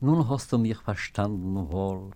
nun hast du mich verstanden wohl